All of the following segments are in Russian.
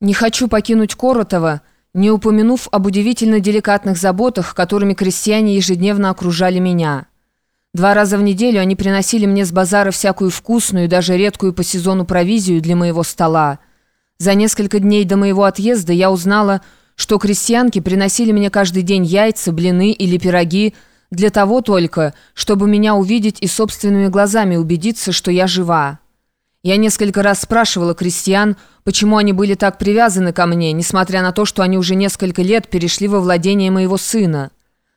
Не хочу покинуть Коротова, не упомянув об удивительно деликатных заботах, которыми крестьяне ежедневно окружали меня. Два раза в неделю они приносили мне с базара всякую вкусную, даже редкую по сезону провизию для моего стола. За несколько дней до моего отъезда я узнала, что крестьянки приносили мне каждый день яйца, блины или пироги, для того только, чтобы меня увидеть и собственными глазами убедиться, что я жива. Я несколько раз спрашивала крестьян, почему они были так привязаны ко мне, несмотря на то, что они уже несколько лет перешли во владение моего сына.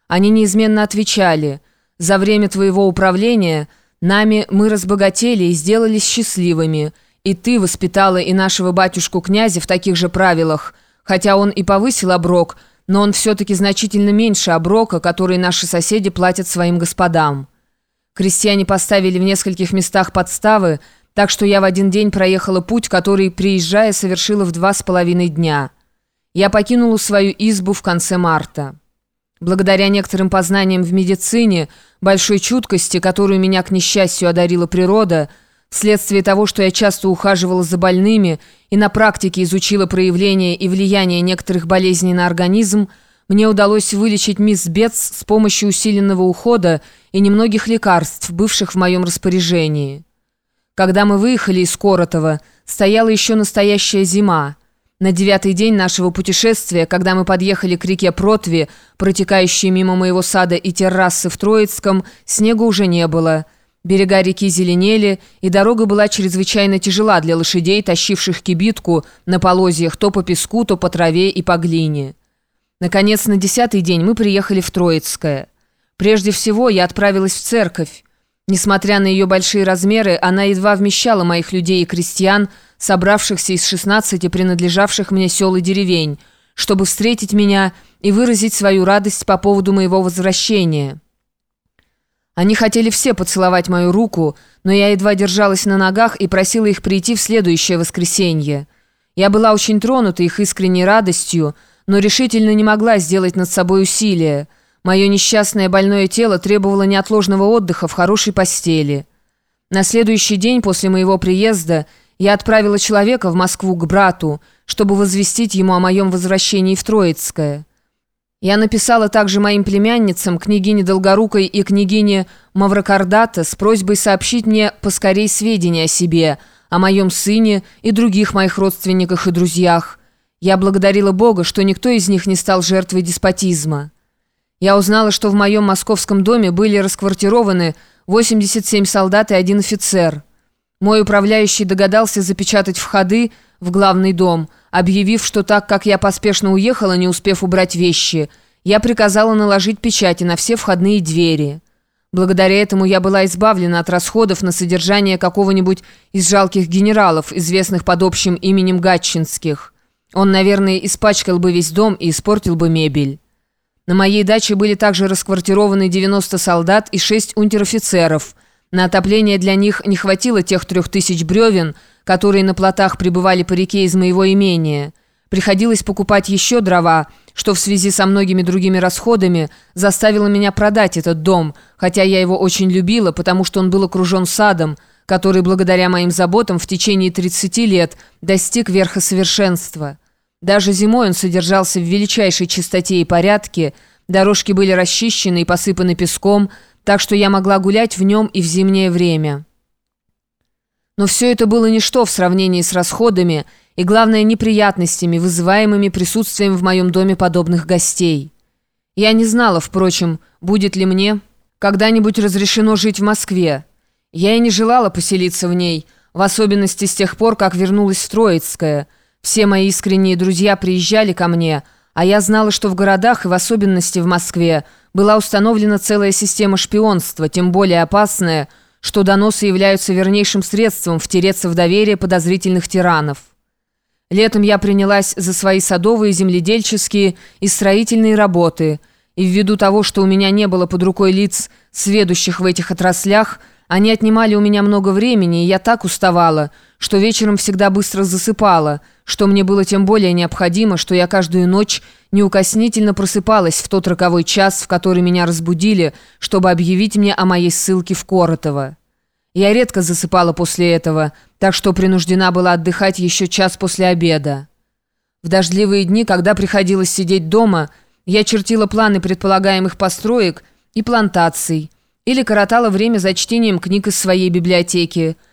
Они неизменно отвечали, «За время твоего управления нами мы разбогатели и сделались счастливыми, и ты воспитала и нашего батюшку-князя в таких же правилах, хотя он и повысил оброк, но он все-таки значительно меньше оброка, который наши соседи платят своим господам». Крестьяне поставили в нескольких местах подставы, так что я в один день проехала путь, который, приезжая, совершила в два с половиной дня. Я покинула свою избу в конце марта. Благодаря некоторым познаниям в медицине, большой чуткости, которую меня, к несчастью, одарила природа, вследствие того, что я часто ухаживала за больными и на практике изучила проявление и влияние некоторых болезней на организм, мне удалось вылечить мисс Бетс с помощью усиленного ухода и немногих лекарств, бывших в моем распоряжении. Когда мы выехали из Коротова, стояла еще настоящая зима. На девятый день нашего путешествия, когда мы подъехали к реке Протве, протекающей мимо моего сада и террасы в Троицком, снега уже не было. Берега реки зеленели, и дорога была чрезвычайно тяжела для лошадей, тащивших кибитку на полозьях то по песку, то по траве и по глине. Наконец, на десятый день мы приехали в Троицкое. Прежде всего, я отправилась в церковь. Несмотря на ее большие размеры, она едва вмещала моих людей и крестьян, собравшихся из 16 принадлежавших мне сел и деревень, чтобы встретить меня и выразить свою радость по поводу моего возвращения. Они хотели все поцеловать мою руку, но я едва держалась на ногах и просила их прийти в следующее воскресенье. Я была очень тронута их искренней радостью, но решительно не могла сделать над собой усилия – Мое несчастное больное тело требовало неотложного отдыха в хорошей постели. На следующий день после моего приезда я отправила человека в Москву к брату, чтобы возвестить ему о моем возвращении в Троицкое. Я написала также моим племянницам, княгине Долгорукой и княгине Маврокардата, с просьбой сообщить мне поскорей сведения о себе, о моем сыне и других моих родственниках и друзьях. Я благодарила Бога, что никто из них не стал жертвой деспотизма. Я узнала, что в моем московском доме были расквартированы 87 солдат и один офицер. Мой управляющий догадался запечатать входы в главный дом, объявив, что так как я поспешно уехала, не успев убрать вещи, я приказала наложить печати на все входные двери. Благодаря этому я была избавлена от расходов на содержание какого-нибудь из жалких генералов, известных под общим именем Гатчинских. Он, наверное, испачкал бы весь дом и испортил бы мебель. На моей даче были также расквартированы 90 солдат и 6 унтер-офицеров. На отопление для них не хватило тех трех тысяч бревен, которые на плотах прибывали по реке из моего имения. Приходилось покупать еще дрова, что в связи со многими другими расходами заставило меня продать этот дом, хотя я его очень любила, потому что он был окружен садом, который благодаря моим заботам в течение 30 лет достиг верха совершенства. Даже зимой он содержался в величайшей чистоте и порядке, дорожки были расчищены и посыпаны песком, так что я могла гулять в нем и в зимнее время. Но все это было ничто в сравнении с расходами и, главное, неприятностями, вызываемыми присутствием в моем доме подобных гостей. Я не знала, впрочем, будет ли мне когда-нибудь разрешено жить в Москве. Я и не желала поселиться в ней, в особенности с тех пор, как вернулась в Троицкое – все мои искренние друзья приезжали ко мне, а я знала, что в городах, и в особенности в Москве, была установлена целая система шпионства, тем более опасная, что доносы являются вернейшим средством втереться в доверие подозрительных тиранов. Летом я принялась за свои садовые, земледельческие и строительные работы, и ввиду того, что у меня не было под рукой лиц, сведущих в этих отраслях, они отнимали у меня много времени, и я так уставала, что вечером всегда быстро засыпала, что мне было тем более необходимо, что я каждую ночь неукоснительно просыпалась в тот роковой час, в который меня разбудили, чтобы объявить мне о моей ссылке в Коротово. Я редко засыпала после этого, так что принуждена была отдыхать еще час после обеда. В дождливые дни, когда приходилось сидеть дома, я чертила планы предполагаемых построек и плантаций, или коротала время за чтением книг из своей библиотеки –